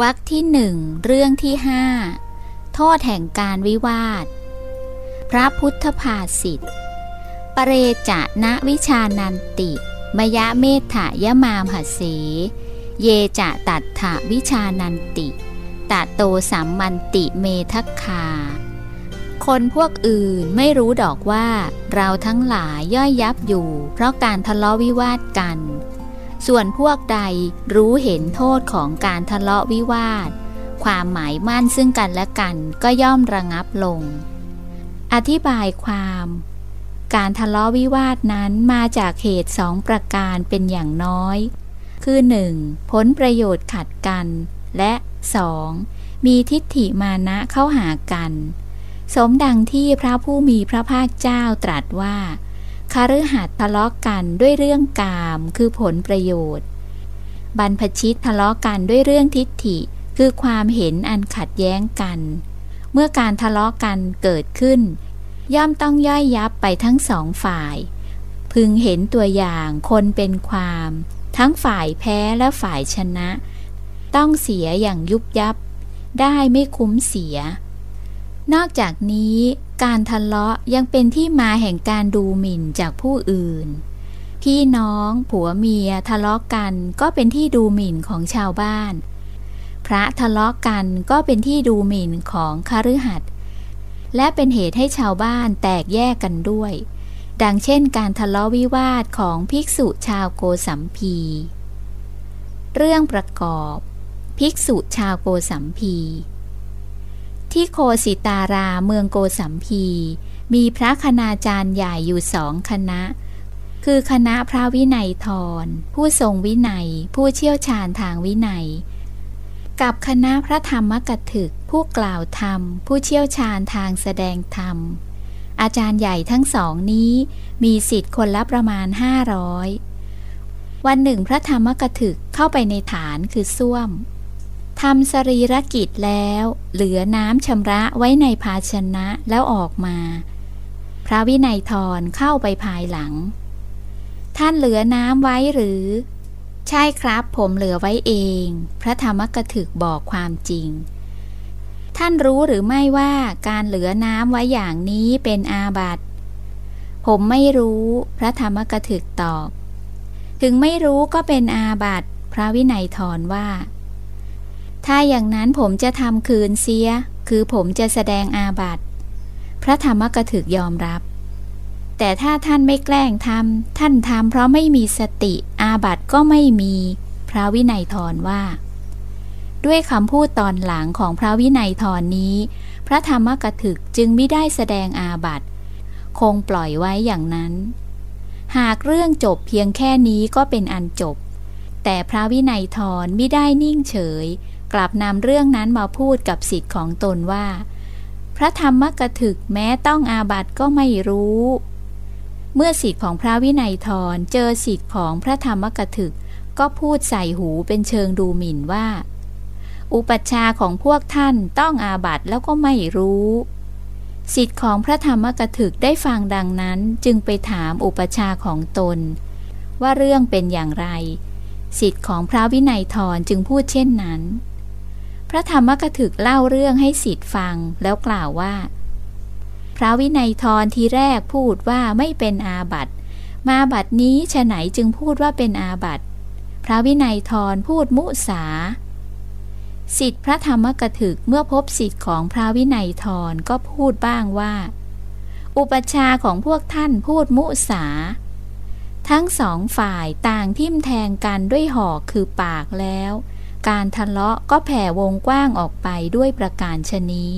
วรรคที่หนึ่งเรื่องที่ห้าโทษแห่งการวิวาท พระพุทธภาษิทตปเรจะนะวิชานันติ มยะเมธายมามหเส เยจะตัดถะวิชานันติตะโตสัมมันติเมทัคคา คนพวกอื่นไม่รู้ดอกว่า เราทั้งหลายย่อยยับอยู่ เพราะการทะเลาะวิวาทกัน ส่วนพวกใดรู้เห็นโทษของการทะเลาะวิวาท ความหมายมั่นซึ่งกันและกันก็ย่อมระงับลง อธิบายความ การทะเลาะวิวาทนั้นมาจากเหตุสองประการเป็นอย่างน้อย คือ 1. ผลประโยชน์ขัดกัน และ 2. มีทิฏฐิมานะเข้าหากัน สมดังที่พระผู้มีพระภาคเจ้าตรัสว่า คาฤหัสทะเลาะกันด้วยเรื่องกามคือผลประโยชน์ บรรพชิตทะเลาะกันด้วยเรื่องทิฏฐิคือความเห็นอันขัดแย้งกัน เมื่อการทะเลาะกันเกิดขึ้น ย่อมต้องย่อยยับไปทั้งสองฝ่าย พึงเห็นตัวอย่างคนเป็นความ ทั้งฝ่ายแพ้และฝ่ายชนะ ต้องเสียอย่างยุบยับ ได้ไม่คุ้มเสีย นอกจากนี้การทะเลาะยังเป็นที่มาแห่งการดูหมิ่นจากผู้อื่น พี่น้องผัวเมียทะเลาะกันก็เป็นที่ดูหมิ่นของชาวบ้าน พระทะเลาะกันก็เป็นที่ดูหมิ่นของคฤหัสถ์และเป็นเหตุให้ชาวบ้านแตกแยกกันด้วย ดังเช่นการทะเลาะวิวาทของภิกษุชาวโกสัมพี เรื่องประกอบ ภิกษุชาวโกสัมพี ที่โคสิตาราเมืองโกสัมพี มีพระคณาจารย์ใหญ่อยู่สองคณะ คือคณะพระวินัยทร ผู้ทรงวินัย ผู้เชี่ยวชาญทางวินัย กับคณะพระธรรมกถึก ผู้กล่าวธรรม ผู้เชี่ยวชาญทางแสดงธรรม อาจารย์ใหญ่ทั้งสองนี้มีสิทธิ์คนละประมาณห้าร้อยวันหนึ่งพระธรรมกถึกเข้าไปในฐานคือส้วม ทำสรีรกิจแล้ว เหลือน้ำชำระไว้ในภาชนะแล้วออกมา พระวินัยทรเข้าไปภายหลัง ท่านเหลือน้ำไว้หรือ ใช่ครับผมเหลือไว้เอง พระธรรมกถึกบอกความจริง ท่านรู้หรือไม่ว่าการเหลือน้ำไว้อย่างนี้เป็นอาบัติ ผมไม่รู้ พระธรรมกถึกตอบ ถึงไม่รู้ก็เป็นอาบัติ พระวินัยทรว่า ถ้าอย่างนั้นผมจะทำคืนเสีย คือผมจะแสดงอาบัติ พระธรรมกถึกยอมรับ แต่ถ้าท่านไม่แกล้งทำท่านทำเพราะไม่มีสติอาบัติก็ไม่มี พระวินัยทรว่า ด้วยคำพูดตอนหลังของพระวินัยทรนนี้ พระธรรมกถึกจึงไม่ได้แสดงอาบัติ คงปล่อยไว้อย่างนั้น หากเรื่องจบเพียงแค่นี้ก็เป็นอันจบแต่พระวินัยทรไม่ได้นิ่งเฉย กลับนำเรื่องนั้นมาพูดกับสิทธิ์ของตนว่า พระธรรมกถึกแม้ต้องอาบัติก็ไม่รู้ เมื่อสิทธิ์ของพระวินัยทรเจอสิทธิ์ของพระธรรมกถึก ก็พูดใส่หูเป็นเชิงดูหมิ่นว่า อุปัชฌาย์ของพวกท่านต้องอาบัติแล้วก็ไม่รู้สิทธิ์ของพระธรรมกถึกได้ฟังดังนั้นจึงไปถามอุปัชฌาย์ของตน ว่าเรื่องเป็นอย่างไร สิทธิ์ของพระวินัยทรจึงพูดเช่นนั้น พระธรรมกถึกเล่าเรื่องให้สิทธิ์ฟังแล้วกล่าวว่า พระวินัยทรทีแรกพูดว่าไม่เป็นอาบัติ มาบัดนี้ฉไหนจึงพูดว่าเป็นอาบัติ พระวินัยทรพูดมุสาสิทธิพระธรรมกถึกเมื่อพบสิทธิ์ของพระวินัยทรก็พูดบ้างว่า อุปชาของพวกท่านพูดมุสา ทั้งสองฝ่ายต่างทิ่มแทงกันด้วยหอกคือปากแล้ว การทะเลาะก็แผ่วงกว้างออกไปด้วยประการชนี้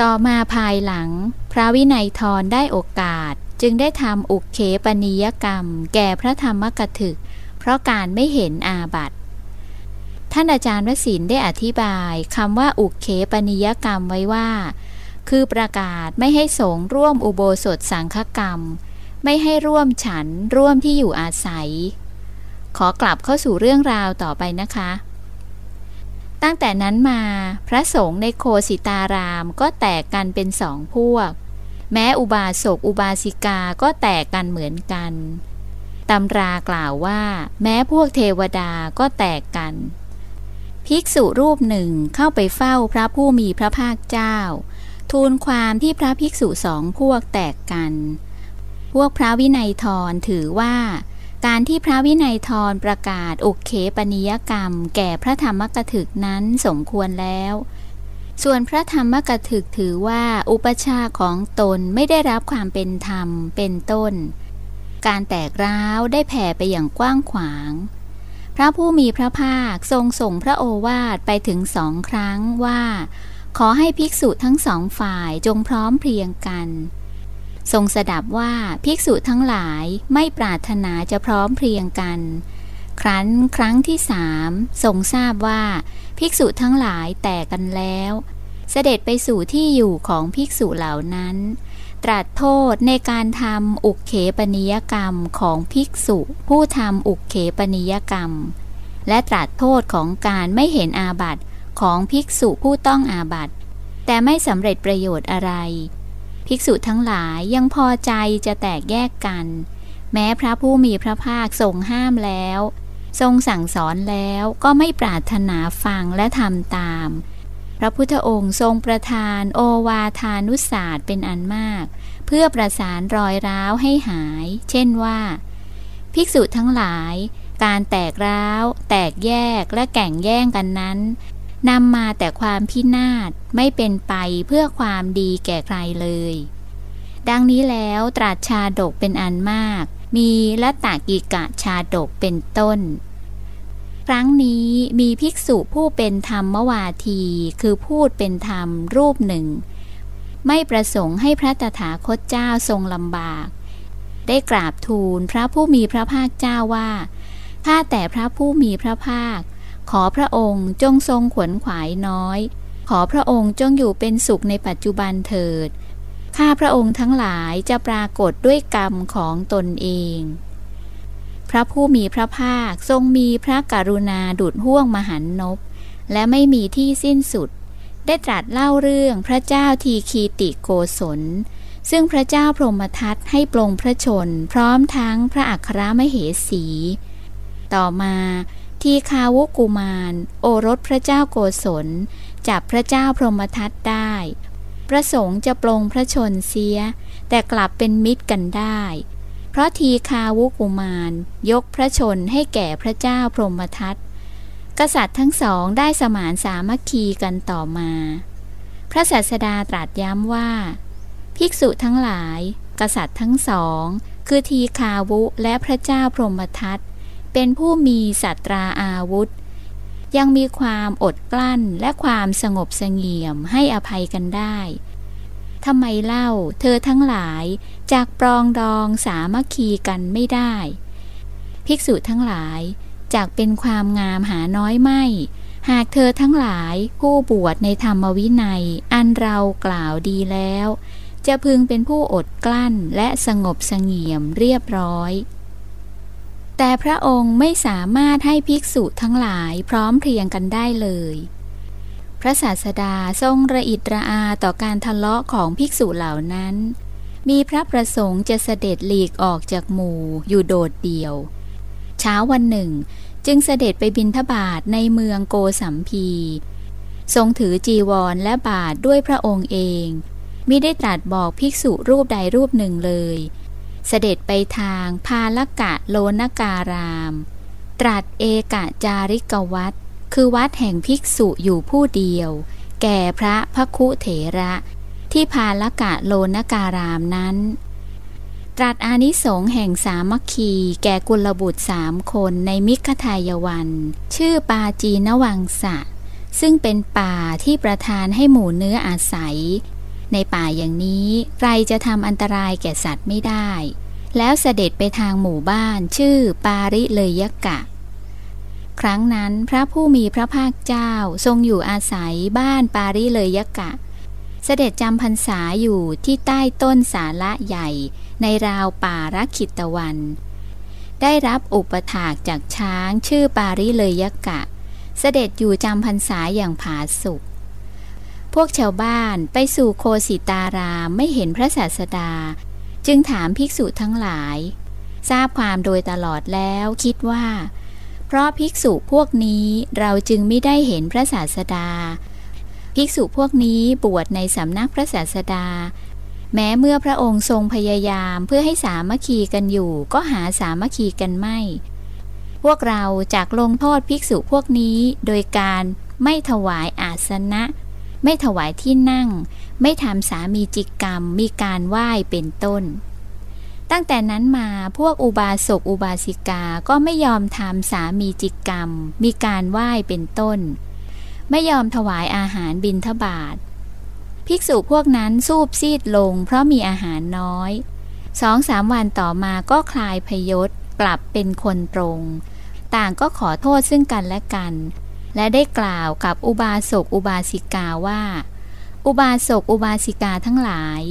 ต่อมาภายหลัง พระวินัยทรได้โอกาสจึงได้ทำอุกเขปนิยกรรม แก่พระธรรมกถึก เพราะการไม่เห็นอาบัติท่านอาจารย์วสินได้อธิบายคำว่าอุกเขปนิยกรรมไว้ว่า คือประกาศไม่ให้สงร่วมอุโบสถสังฆกรรม ไม่ให้ร่วมฉันร่วมที่อยู่อาศัย ขอกลับเข้าสู่เรื่องราวต่อไปนะคะ ตั้งแต่นั้นมาพระสงฆ์ในโคสิตารามก็แตกกันเป็นสองพวก แม้อุบาสกอุบาสิกาก็แตกกันเหมือนกันตำรากล่าวว่า แม้พวกเทวดาก็แตกกัน ภิกษุรูปหนึ่งเข้าไปเฝ้าพระผู้มีพระภาคเจ้า ทูลความที่พระภิกษุสองพวกแตกกัน พวกพระวินัยทรถือว่า การที่พระวินัยทรประกาศอุเคปนิยกรรม แก่พระธรรมกถึกนั้นสมควรแล้ว ส่วนพระธรรมกถึกถือว่าอุปชาของตนไม่ได้รับความเป็นธรรมเป็นต้น การแตกร้าวได้แผ่ไปอย่างกว้างขวาง พระผู้มีพระภาคทรงส่งพระโอวาทไปถึงสองครั้งว่า ขอให้ภิกษุทั้งสองฝ่ายจงพร้อมเพรียงกัน ทรงสดับว่าภิกษุทั้งหลายไม่ปรารถนาจะพร้อมเพรียงกัน ครั้นครั้งที่สามทรงทราบว่าภิกษุทั้งหลายแตกกันแล้ว เสด็จไปสู่ที่อยู่ของภิกษุเหล่านั้น ตรัสโทษในการทำอุกเขปนิยกรรมของภิกษุ ผู้ทำอุกเขปนิยกรรม และตรัสโทษของการไม่เห็นอาบัติของภิกษุผู้ต้องอาบัติแต่ไม่สำเร็จประโยชน์อะไร ภิกษุทั้งหลายยังพอใจจะแตกแยกกัน แม้พระผู้มีพระภาคทรงห้ามแล้ว ทรงสั่งสอนแล้วก็ไม่ปรารถนาฟังและทำตาม พระพุทธองค์ทรงประทานโอวาทานุศาสตร์เป็นอันมาก เพื่อประสานรอยร้าวให้หาย เช่นว่า ภิกษุทั้งหลายการแตกร้าว แตกแยกและแก่งแย่งกันนั้น นำมาแต่ความพินาศไม่เป็นไปเพื่อความดีแก่ใครเลย ดังนี้แล้วตรัสชาดกเป็นอันมาก มีละตากิกะชาดกเป็นต้น ครั้งนี้มีภิกษุผู้เป็นธรรมวาที คือพูดเป็นธรรมรูปหนึ่ง ไม่ประสงค์ให้พระตถาคตเจ้าทรงลำบาก ได้กราบทูลพระผู้มีพระภาคเจ้าว่าข้าแต่พระผู้มีพระภาค ขอพระองค์จงทรงขวนขวายน้อย ขอพระองค์จงอยู่เป็นสุขในปัจจุบันเถิด ข้าพระองค์ทั้งหลายจะปรากฏด้วยกรรมของตนเอง พระผู้มีพระภาคทรงมีพระกรุณาดุดห่วงมหันนบ และไม่มีที่สิ้นสุด ได้ตรัสเล่าเรื่องพระเจ้าทีคีติโกศล ซึ่งพระเจ้าพรหมทัตให้ปลงพระชน พร้อมทั้งพระอัครมเหสี ต่อมา ทีคาวุกุมาร โอรสพระเจ้าโกศล จับพระเจ้าพรหมทัตได้ ประสงค์จะปลงพระชนเสีย แต่กลับเป็นมิตรกันได้ เพราะทีคาวุกุมาร ยกพระชนให้แก่พระเจ้าพรหมทัตกษัตริย์ทั้งสองได้สมานสามัคคีกันต่อมา พระศาสดาตรัสย้ำว่า ภิกษุทั้งหลาย กษัตริย์ทั้งสอง คือทีคาวุและพระเจ้าพรหมทัต เป็นผู้มีสัตราอาวุธ ยังมีความอดกลั้นและความสงบเสงี่ยมให้อภัยกันได้ทำไมเล่าเธอทั้งหลายจากปรองดองสามัคคีกันไม่ได้ ภิกษุทั้งหลายจากเป็นความงามหาน้อยไม่ หากเธอทั้งหลายผู้บวชในธรรมวินัย อันเรากล่าวดีแล้ว จะพึงเป็นผู้อดกลั้นและสงบเสงี่ยมเรียบร้อย แต่พระองค์ไม่สามารถให้ภิกษุทั้งหลายพร้อมเพรียงกันได้เลย พระศาสดาทรงระอิดระอาต่อการทะเลาะของภิกษุเหล่านั้น มีพระประสงค์จะเสด็จหลีกออกจากหมู่อยู่โดดเดี่ยว เช้าวันหนึ่ง จึงเสด็จไปบินทบาทในเมืองโกสัมพี ทรงถือจีวรและบาทด้วยพระองค์เองมิได้ตรัสบอกภิกษุรูปใดรูปหนึ่งเลย เสด็จไปทางพาลกะโลนการาม ตรัสเอกะจาริกวัตคือวัดแห่งภิกษุอยู่ผู้เดียว แก่พระพคุเถระ ที่พาลกะโลนการามนั้น ตรัสอานิสงส์แห่งสามัคคีแก่กุลบุตรสามคนในมิคทายวัน ชื่อปาจีนวังสะซึ่งเป็นป่าที่ประทานให้หมูเนื้ออาศัย ในป่าอย่างนี้ใครจะทำอันตรายแก่สัตว์ไม่ได้ แล้วเสด็จไปทางหมู่บ้านชื่อปาริเลยยกะ ครั้งนั้นพระผู้มีพระภาคเจ้าทรงอยู่อาศัยบ้านปาริเลยยกะ เสด็จจำพรรษาอยู่ที่ใต้ต้นสาละใหญ่ ในราวป่ารักขิตวัน ได้รับอุปถากจากช้างชื่อปาริเลยยกะ เสด็จอยู่จำพรรษาอย่างผาสุก พวกชาวบ้านไปสู่โคสิตารามไม่เห็นพระศาสดา จึงถามภิกษุทั้งหลาย ทราบความโดยตลอดแล้วคิดว่า เพราะภิกษุพวกนี้เราจึงไม่ได้เห็นพระศาสดา ภิกษุพวกนี้บวชในสำนักพระศาสดา แม้เมื่อพระองค์ทรงพยายามเพื่อให้สามัคคีกันอยู่ ก็หาสามัคคีกันไม่ พวกเราจากลงโทษภิกษุพวกนี้โดยการไม่ถวายอาสนะ ไม่ถวายที่นั่ง ไม่ทำสามีจิกกรรม มีการไหว้เป็นต้น ตั้งแต่นั้นมาพวกอุบาสกอุบาสิกาก็ไม่ยอมทำสามีจิกกรรม มีการไหว้เป็นต้น ไม่ยอมถวายอาหารบิณฑบาตภิกษุพวกนั้นสูบซีดลงเพราะมีอาหารน้อยสองสามวันต่อมาก็คลายพยศกลับเป็นคนตรง ต่างก็ขอโทษซึ่งกันและกัน และได้กล่าวกับอุบาสกอุบาสิกาว่า อุบาสกอุบาสิกาทั้งหลาย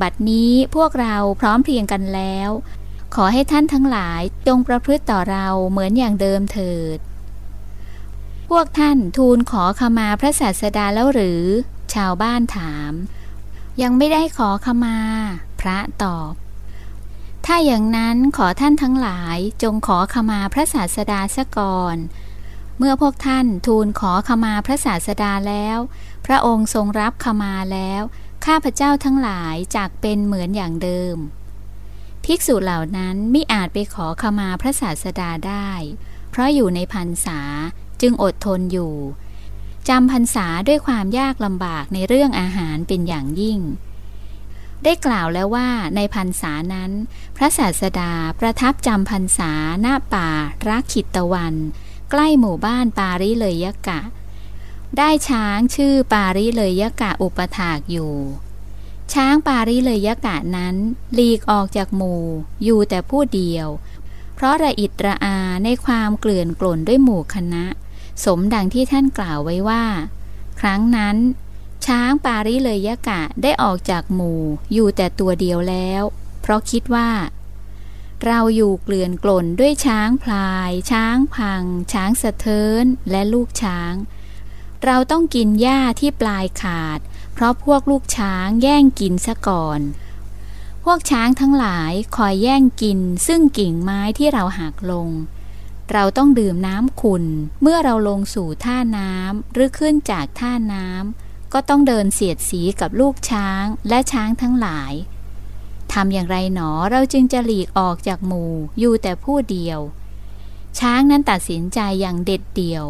บัดนี้พวกเราพร้อมเพรียงกันแล้ว ขอให้ท่านทั้งหลายจงประพฤติต่อเราเหมือนอย่างเดิมเถิด พวกท่านทูลขอขมาพระศาสดาแล้วหรือ ชาวบ้านถาม ยังไม่ได้ขอขมา พระตอบถ้าอย่างนั้นขอท่านทั้งหลายจงขอขมาพระศาสดาซะก่อน เมื่อพวกท่านทูลขอขมาพระศาสดาแล้ว พระองค์ทรงรับขมาแล้ว ข้าพเจ้าทั้งหลายจากเป็นเหมือนอย่างเดิม ภิกษุเหล่านั้นไม่อาจไปขอขมาพระศาสดาได้ เพราะอยู่ในพรรษาจึงอดทนอยู่จำพรรษาด้วยความยากลำบากในเรื่องอาหารเป็นอย่างยิ่ง ได้กล่าวแล้วว่าในพรรษานั้น พระศาสดาประทับจำพรรษาหน้าป่ารักขิตวัน ใกล้หมู่บ้านปาริเลยยกะ ได้ช้างชื่อปาริเลยยกะอุปถากอยู่ ช้างปาริเลยยกะนั้นหลีกออกจากหมู่อยู่แต่ผู้เดียว เพราะระอิดระอาในความเกลื่อนกล่นด้วยหมู่คณะ สมดังที่ท่านกล่าวไว้ว่า ครั้งนั้น ช้างปาริเลยยกะได้ออกจากหมู่อยู่แต่ตัวเดียวแล้ว เพราะคิดว่า เราอยู่เกลื่อนกล่นด้วยช้างพลาย ช้างพัง ช้างสะเทินและลูกช้าง เราต้องกินหญ้าที่ปลายขาด เพราะพวกลูกช้างแย่งกินซะก่อน พวกช้างทั้งหลายคอยแย่งกินซึ่งกิ่งไม้ที่เราหักลง เราต้องดื่มน้ำขุนเมื่อเราลงสู่ท่าน้ำหรือขึ้นจากท่าน้ำก็ต้องเดินเสียดสีกับลูกช้างและช้างทั้งหลาย ทำอย่างไรหนอเราจึงจะหลีกออกจากหมู่ อยู่แต่ผู้เดียว ช้างนั้นตัดสินใจอย่างเด็ดเดี่ยว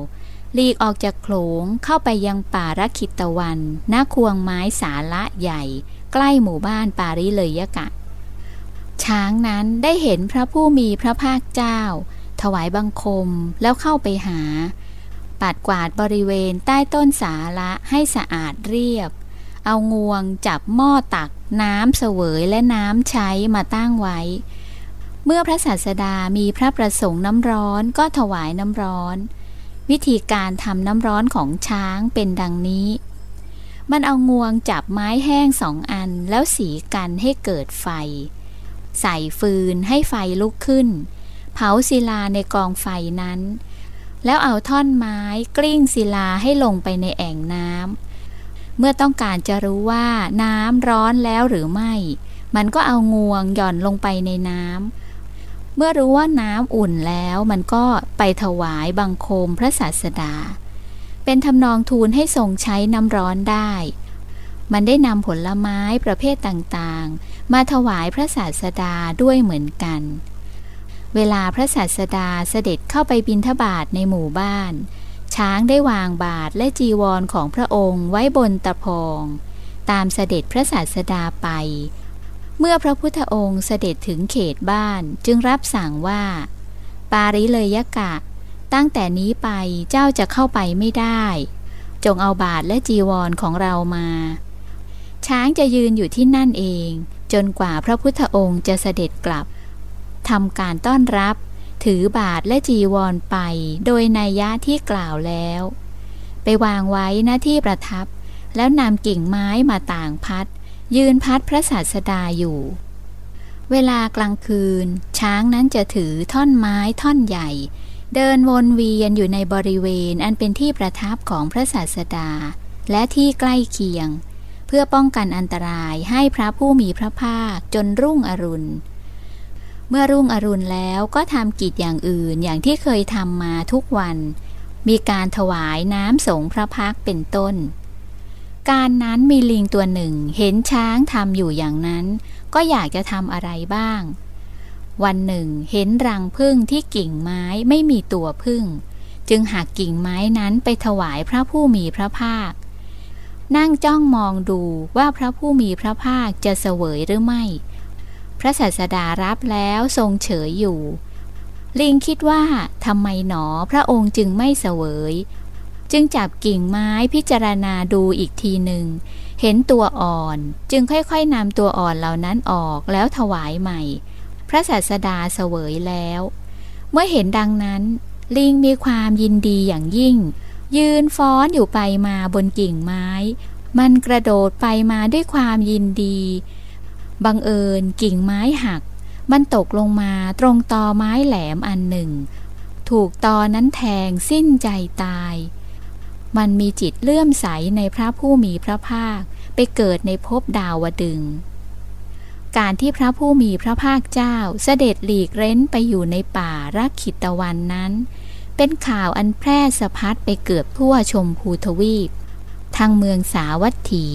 หลีกออกจากโขลงเข้าไปยังป่ารคิตะวันหน้าควงไม้สาละใหญ่ ใกล้หมู่บ้านปาริเลยยกะ ช้างนั้นได้เห็นพระผู้มีพระภาคเจ้า ถวายบังคมแล้วเข้าไปหา ปัดกวาดบริเวณใต้ต้นสาละให้สะอาดเรียบ เอางวงจับหม้อตัก น้ำเสวยและน้ำใช้มาตั้งไว้ เมื่อพระศาสดามีพระประสงค์น้ำร้อนก็ถวายน้ำร้อน วิธีการทำน้ำร้อนของช้างเป็นดังนี้ มันเอางวงจับไม้แห้งสองอันแล้วสีกันให้เกิดไฟ ใส่ฟืนให้ไฟลุกขึ้น เผาศิลาในกองไฟนั้น แล้วเอาท่อนไม้กลิ้งศิลาให้ลงไปในแอ่งน้ำ เมื่อต้องการจะรู้ว่าน้ำร้อนแล้วหรือไม่ มันก็เอางวงหย่อนลงไปในน้ำเมื่อรู้ว่าน้ำอุ่นแล้วมันก็ไปถวายบังคมพระศาสดา เป็นทำนองทูลให้ทรงใช้น้ำร้อนได้ มันได้นำผลไม้ประเภทต่างๆ มาถวายพระศาสดาด้วยเหมือนกัน เวลาพระศาสดาเสด็จเข้าไปบินทบาทในหมู่บ้าน ช้างได้วางบาทและจีวรของพระองค์ไว้บนตะพอง ตามเสด็จพระศาสดาไป เมื่อพระพุทธองค์เสด็จถึงเขตบ้านจึงรับสั่งว่า ปาริเลยยกะ ตั้งแต่นี้ไปเจ้าจะเข้าไปไม่ได้ จงเอาบาทและจีวรของเรามา ช้างจะยืนอยู่ที่นั่นเอง จนกว่าพระพุทธองค์จะเสด็จกลับทำการต้อนรับ ถือบาทและจีวรไป โดยนัยยะที่กล่าวแล้ว ไปวางไว้หน้าที่ประทับ แล้วนำกิ่งไม้มาต่างพัด ยืนพัดพระศาสดาอยู่ เวลากลางคืน ช้างนั้นจะถือท่อนไม้ท่อนใหญ่ เดินวนเวียนอยู่ในบริเวณอันเป็นที่ประทับของพระศาสดา และที่ใกล้เคียง เพื่อป้องกันอันตรายให้พระผู้มีพระภาคจนรุ่งอรุณ เมื่อรุ่งอรุณแล้วก็ทำกิจอย่างอื่นอย่างที่เคยทำมาทุกวัน มีการถวายน้ำสงพระพักเป็นต้น การนั้นมีลิงตัวหนึ่งเห็นช้างทำอยู่อย่างนั้น ก็อยากจะทำอะไรบ้าง วันหนึ่งเห็นรังพึ่งที่กิ่งไม้ไม่มีตัวพึ่ง จึงหักกิ่งไม้นั้นไปถวายพระผู้มีพระภาค นั่งจ้องมองดูว่าพระผู้มีพระภาคจะเสวยหรือไม่ พระศาสดารับแล้วทรงเฉยอยู่ ลิงคิดว่าทำไมหนอพระองค์จึงไม่เสวย จึงจับกิ่งไม้พิจารณาดูอีกทีหนึ่ง เห็นตัวอ่อนจึงค่อยๆนำตัวอ่อนเหล่านั้นออกแล้วถวายใหม่ พระศาสดาเสวยแล้ว เมื่อเห็นดังนั้น ลิงมีความยินดีอย่างยิ่ง ยืนฟ้อนอยู่ไปมาบนกิ่งไม้ มันกระโดดไปมาด้วยความยินดี บังเอิญกิ่งไม้หัก มันตกลงมาตรงตอไม้แหลมอันหนึ่ง ถูกตอนั้นแทงสิ้นใจตาย มันมีจิตเลื่อมใสในพระผู้มีพระภาค ไปเกิดในภพดาวดึง การที่พระผู้มีพระภาคเจ้าเสด็จหลีกเร้นไปอยู่ในป่ารักขิตวันนั้น เป็นข่าวอันแพร่สะพัดไปเกือบทั่วชมพูทวีปทางเมืองสาวัตถี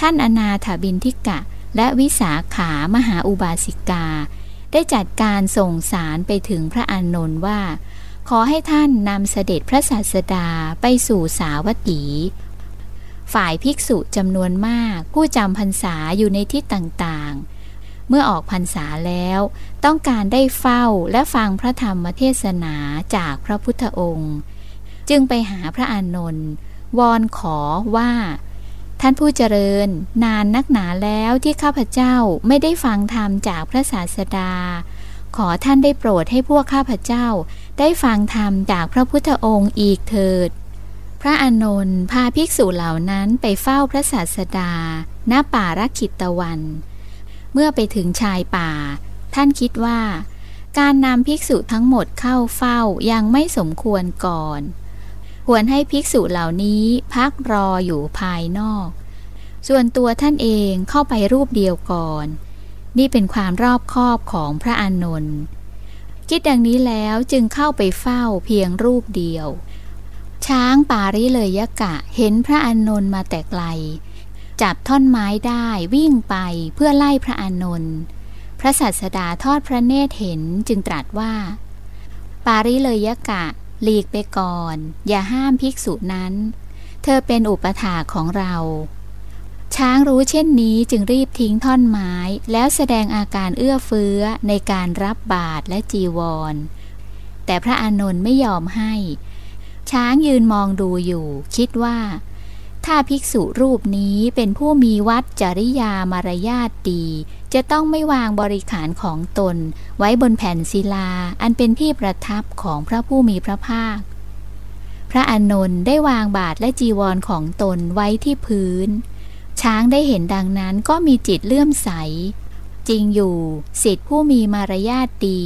ท่านอนาถบินทิกะ และวิสาขามหาอุบาสิกา ได้จัดการส่งสารไปถึงพระอานนท์ว่า ขอให้ท่านนำเสด็จพระศาสดาไปสู่สาวัตถี ฝ่ายภิกษุจำนวนมากผู้จำพรรษาอยู่ในที่ต่างๆ เมื่อออกพรรษาแล้ว ต้องการได้เฝ้าและฟังพระธรรมเทศนาจากพระพุทธองค์ จึงไปหาพระอานนท์วอนขอว่า ท่านผู้เจริญ นานนักหนาแล้วที่ข้าพเจ้าไม่ได้ฟังธรรมจากพระศาสดา ขอท่านได้โปรดให้พวกข้าพเจ้า ได้ฟังธรรมจากพระพุทธองค์อีกเถิด พระอานนท์พาภิกษุเหล่านั้นไปเฝ้าพระศาสดา ณป่ารักขิตะวัน เมื่อไปถึงชายป่า ท่านคิดว่า การนำภิกษุทั้งหมดเข้าเฝ้ายังไม่สมควรก่อน ควรให้ภิกษุเหล่านี้พักรออยู่ภายนอก ส่วนตัวท่านเองเข้าไปรูปเดียวก่อน นี่เป็นความรอบคอบของพระอานนท์คิดดังนี้แล้วจึงเข้าไปเฝ้าเพียงรูปเดียว ช้างปาริเลยยกะเห็นพระอานนท์มาแต่ไกล จับท่อนไม้ได้วิ่งไปเพื่อไล่พระอานนท์พระสัสดาทอดพระเนตรเห็นจึงตรัสว่า ปาริเลยยกะ หลีกไปก่อน อย่าห้ามภิกษุนั้น เธอเป็นอุปถาของเรา ช้างรู้เช่นนี้จึงรีบทิ้งท่อนไม้ แล้วแสดงอาการเอื้อเฟื้อในการรับบาตรและจีวร แต่พระอานนท์ไม่ยอมให้ ช้างยืนมองดูอยู่ คิดว่า ถ้าภิกษุรูปนี้เป็นผู้มีวัดจริยามารยาทดี จะต้องไม่วางบริขารของตน ไว้บนแผ่นศิลา อันเป็นที่ประทับของพระผู้มีพระภาค พระอานนท์ได้วางบาทและจีวรของตนไว้ที่พื้น ช้างได้เห็นดังนั้นก็มีจิตเลื่อมใส จริงอยู่สิทธิผู้มีมารยาทดี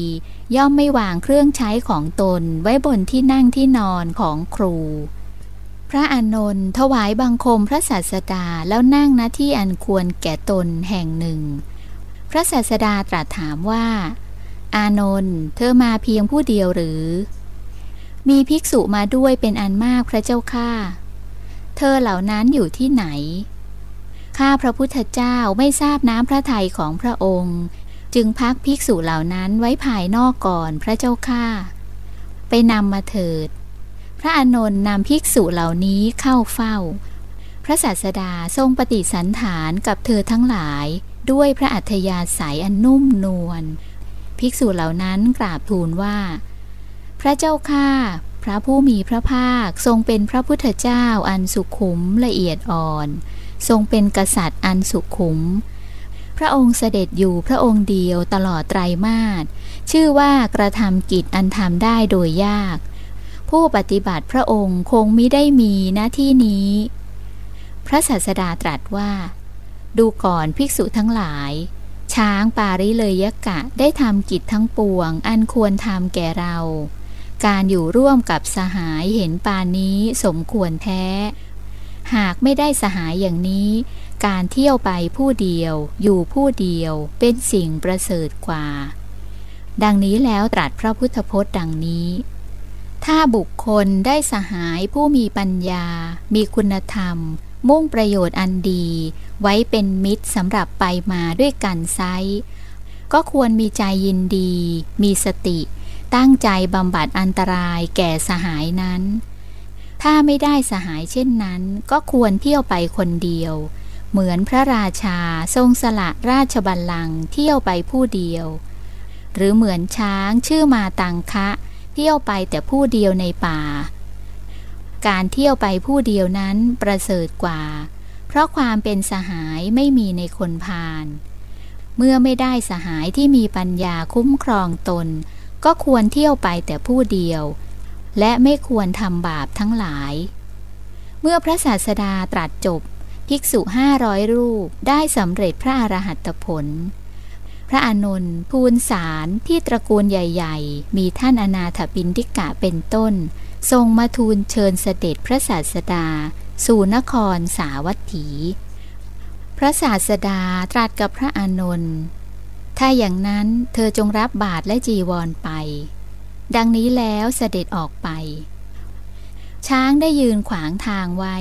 ย่อมไม่วางเครื่องใช้ของตนไว้บนที่นั่งที่นอนของครูพระอานนท์ถวายบังคมพระศาสดาแล้วนั่งณที่อันควรแก่ตนแห่งหนึ่ง พระศาสดาตรัสถามว่า อานนท์เธอมาเพียงผู้เดียวหรือ มีภิกษุมาด้วยเป็นอันมากพระเจ้าข้าเธอเหล่านั้นอยู่ที่ไหน ข้าพระพุทธเจ้าไม่ทราบน้ำพระทัยของพระองค์ จึงพักภิกษุเหล่านั้นไว้ภายนอกก่อนพระเจ้าข้าไปนำมาเถิด พระอานนท์นำภิกษุเหล่านี้เข้าเฝ้า พระศาสดาทรงปฏิสันฐานกับเธอทั้งหลาย ด้วยพระอัธยาศัยอันนุ่มนวล ภิกษุเหล่านั้นกราบทูลว่า พระเจ้าข้าพระผู้มีพระภาคทรงเป็นพระพุทธเจ้าอันสุขุมละเอียดอ่อน ทรงเป็นกษัตริย์อันสุขุม พระองค์เสด็จอยู่พระองค์เดียวตลอดไตรมาสชื่อว่ากระทำกิจอันทำได้โดยยาก ผู้ปฏิบัติพระองค์คงมิได้มีหน้าที่นี้ พระศาสดาตรัสว่า ดูก่อนภิกษุทั้งหลาย ช้างปาริเลยยกะได้ทำกิจทั้งปวง อันควรทำแก่เรา การอยู่ร่วมกับสหายเห็นปานนี้สมควรแท้ หากไม่ได้สหายอย่างนี้ การเที่ยวไปผู้เดียว อยู่ผู้เดียวเป็นสิ่งประเสริฐกว่า ดังนี้แล้วตรัสพระพุทธพจน์ดังนี้ถ้าบุคคลได้สหายผู้มีปัญญา มีคุณธรรม มุ่งประโยชน์อันดี ไว้เป็นมิตรสำหรับไปมาด้วยกันไซก็ควรมีใจยินดี มีสติ ตั้งใจบำบัดอันตรายแก่สหายนั้น ถ้าไม่ได้สหายเช่นนั้น ก็ควรเที่ยวไปคนเดียว เหมือนพระราชาทรงสละราชบัลลังก์เที่ยวไปผู้เดียว หรือเหมือนช้างชื่อมาตังคะ เที่ยวไปแต่ผู้เดียวในป่า การเที่ยวไปผู้เดียวนั้นประเสริฐกว่า เพราะความเป็นสหายไม่มีในคนพาลเมื่อไม่ได้สหายที่มีปัญญาคุ้มครองตน ก็ควรเที่ยวไปแต่ผู้เดียว และไม่ควรทำบาปทั้งหลาย เมื่อพระศาสดาตรัสจบ ภิกษุห้าร้อยรูปได้สำเร็จพระอรหัตผล พระอานนท์ภูนสารที่ตระกูลใหญ่ ๆ มีท่านอนาถบินทิกะเป็นต้น ทรงมาทูลเชิญเสด็จพระศาสดา สู่นครสาวัตถี พระศาสดาตรัสกับพระอานนท์ถ้าอย่างนั้นเธอจงรับบาตรและจีวรไป ดังนี้แล้วเสด็จออกไป ช้างได้ยืนขวางทางไว้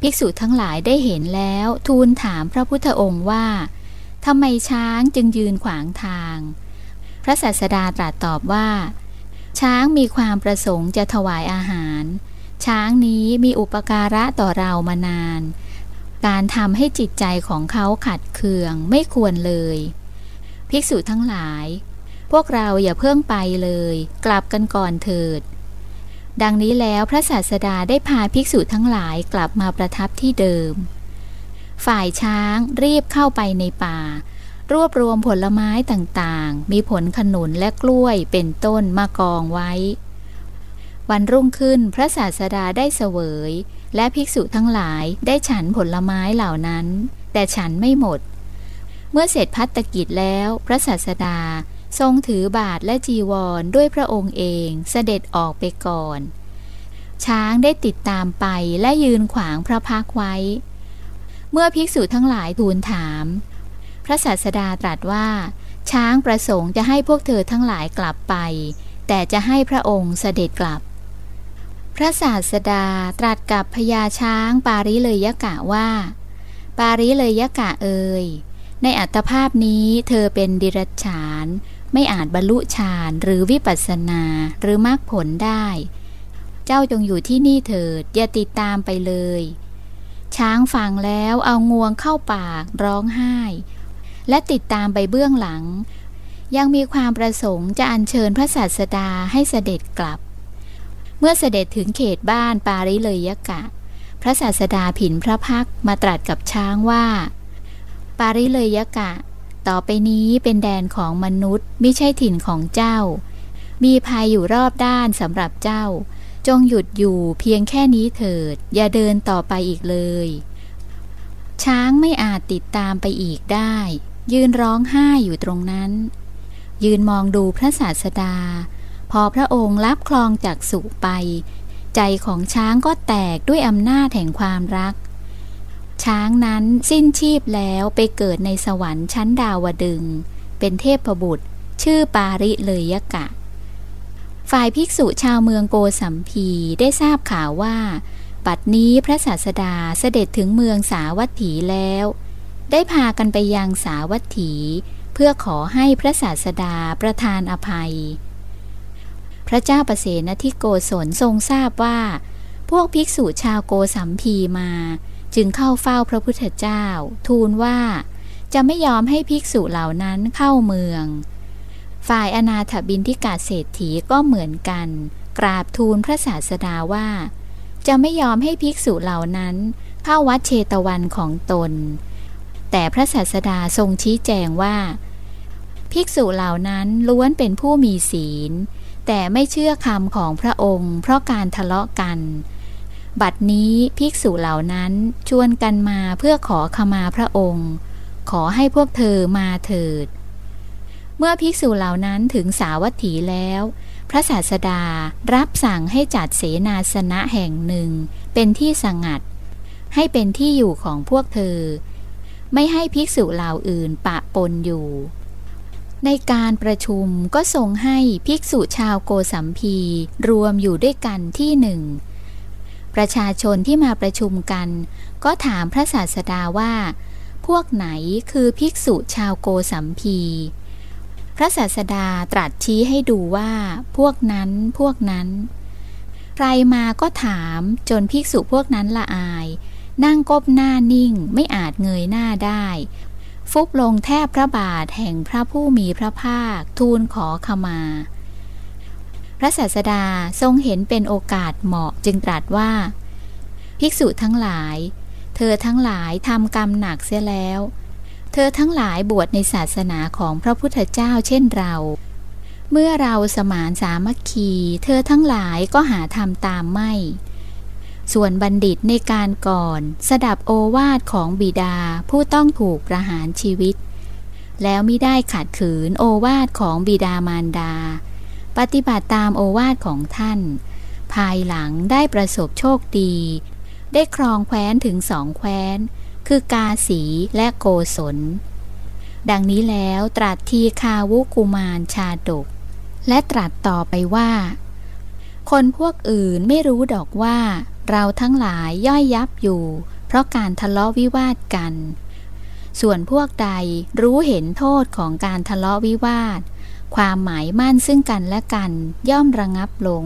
ภิกษุทั้งหลายได้เห็นแล้วทูลถามพระพุทธองค์ว่าทำไมช้างจึงยืนขวางทาง พระศาสดาตรัสตอบว่า ช้างมีความประสงค์จะถวายอาหาร ช้างนี้มีอุปการะต่อเรามานาน การทำให้จิตใจของเขาขัดเคืองไม่ควรเลย ภิกษุทั้งหลาย พวกเราอย่าเพิ่งไปเลย กลับกันก่อนเถิด ดังนี้แล้วพระศาสดาได้พาภิกษุทั้งหลายกลับมาประทับที่เดิม ฝ่ายช้างรีบเข้าไปในป่า รวบรวมผลไม้ต่างๆ มีผลขนุนและกล้วยเป็นต้นมากองไว้ วันรุ่งขึ้นพระศาสดาได้เสวย และภิกษุทั้งหลายได้ฉันผลไม้เหล่านั้น แต่ฉันไม่หมด เมื่อเสร็จพัตกิจแล้วพระศาสดาทรงถือบาทและจีวรด้วยพระองค์เองเสด็จออกไปก่อน ช้างได้ติดตามไปและยืนขวางพระพักไว้ เมื่อภิกษุทั้งหลายทูลถาม พระศาสดาตรัสว่า ช้างประสงค์จะให้พวกเธอทั้งหลายกลับไป แต่จะให้พระองค์เสด็จกลับ พระศาสดาตรัสกับพญาช้างปาริเลยยกะว่า ปาริเลยยกะเอ่ยในอัตภาพนี้เธอเป็นดิรัจฉาน ไม่อาจบรรลุฌานหรือวิปัสสนาหรือมรรคผลได้ เจ้าจงอยู่ที่นี่เถิดอย่าติดตามไปเลย ช้างฟังแล้วเอางวงเข้าปากร้องไห้ และติดตามไปเบื้องหลัง ยังมีความประสงค์จะอัญเชิญพระศาสดาให้เสด็จกลับ เมื่อเสด็จถึงเขตบ้านปาริเลยยกะ พระศาสดาผินพระพักมาตรัสกับช้างว่า ปาริเลยยกะ ต่อไปนี้เป็นแดนของมนุษย์ไม่ใช่ถิ่นของเจ้า มีภัยอยู่รอบด้านสำหรับเจ้า จงหยุดอยู่เพียงแค่นี้เถิด อย่าเดินต่อไปอีกเลยช้างไม่อาจติดตามไปอีกได้ ยืนร้องไห้อยู่ตรงนั้น ยืนมองดูพระศาสดา พอพระองค์รับคลองจากสุไป ใจของช้างก็แตกด้วยอำนาจแห่งความรัก ช้างนั้นสิ้นชีพแล้วไปเกิดในสวรรค์ชั้นดาวดึง เป็นเทพบุตร ชื่อปาริเลยกะ ฝ่ายภิกษุชาวเมืองโกสัมพีได้ทราบข่าวว่าปัดนี้พระศาสดาเสด็จถึงเมืองสาวัตถีแล้ว ได้พากันไปยังสาวัตถี เพื่อขอให้พระศาสดาประทานอภัย พระเจ้าประเสนที่โกศลทรงทราบว่า พวกภิกษุชาวโกสัมพีมา จึงเข้าเฝ้าพระพุทธเจ้า ทูลว่าจะไม่ยอมให้ภิกษุเหล่านั้นเข้าเมือง ฝ่ายอนาถบินทิกาเศรษฐีก็เหมือนกัน กราบทูลพระศาสดาว่า จะไม่ยอมให้ภิกษุเหล่านั้นเข้าวัดเชตวันของตน แต่พระศาสดาทรงชี้แจงว่า ภิกษุเหล่านั้นล้วนเป็นผู้มีศีล แต่ไม่เชื่อคำของพระองค์ เพราะการทะเลาะกัน บัดนี้ภิกษุเหล่านั้นชวนกันมาเพื่อขอขมาพระองค์ ขอให้พวกเธอมาเถิด เมื่อภิกษุเหล่านั้นถึงสาวัตถีแล้ว พระศาสดารับสั่งให้จัดเสนาสนะแห่งหนึ่ง เป็นที่สงัด ให้เป็นที่อยู่ของพวกเธอ ไม่ให้ภิกษุเหล่าอื่นปะปนอยู่ ในการประชุมก็ทรงให้ภิกษุชาวโกสัมพีรวมอยู่ด้วยกันที่หนึ่ง ประชาชนที่มาประชุมกัน ก็ถามพระศาสดาว่า พวกไหนคือภิกษุชาวโกสัมพีพระศาสดาตรัสชี้ให้ดูว่า พวกนั้นพวกนั้น ใครมาก็ถามจนภิกษุพวกนั้นละอาย นั่งก้มหน้านิ่งไม่อาจเงยหน้าได้ ฟุบลงแทบพระบาทแห่งพระผู้มีพระภาค ทูลขอขมา พระศาสดาทรงเห็นเป็นโอกาสเหมาะจึงตรัสว่า ภิกษุทั้งหลาย เธอทั้งหลายทำกรรมหนักเสียแล้ว เธอทั้งหลายบวชในศาสนาของพระพุทธเจ้าเช่นเราเมื่อเราสมานสามัคคี เธอทั้งหลายก็หาทำตามไม่ ส่วนบัณฑิตในการก่อน สดับโอวาทของบิดาผู้ต้องถูกประหารชีวิต แล้วมิได้ขัดขืนโอวาทของบิดามารดา ปฏิบัติตามโอวาทของท่าน ภายหลังได้ประสบโชคดี ได้ครองแคว้นถึงสองแคว้น คือกาสีและโกศล ดังนี้แล้วตรัสทีคาวุกุมารชาดก และตรัสต่อไปว่า คนพวกอื่นไม่รู้ดอกว่า เราทั้งหลายย่อยยับอยู่ เพราะการทะเลาะวิวาทกัน ส่วนพวกใดรู้เห็นโทษของการทะเลาะวิวาท ความหมายมั่นซึ่งกันและกันย่อมระงับลง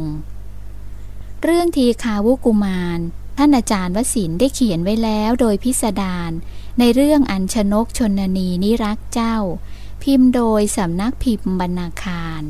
เรื่องทีคาวุกุมารท่านอาจารย์วสินได้เขียนไว้แล้วโดยพิสดารในเรื่องอัญชนกชนนีนิรักเจ้า พิมพ์โดยสำนักพิมพ์บรรณาคาร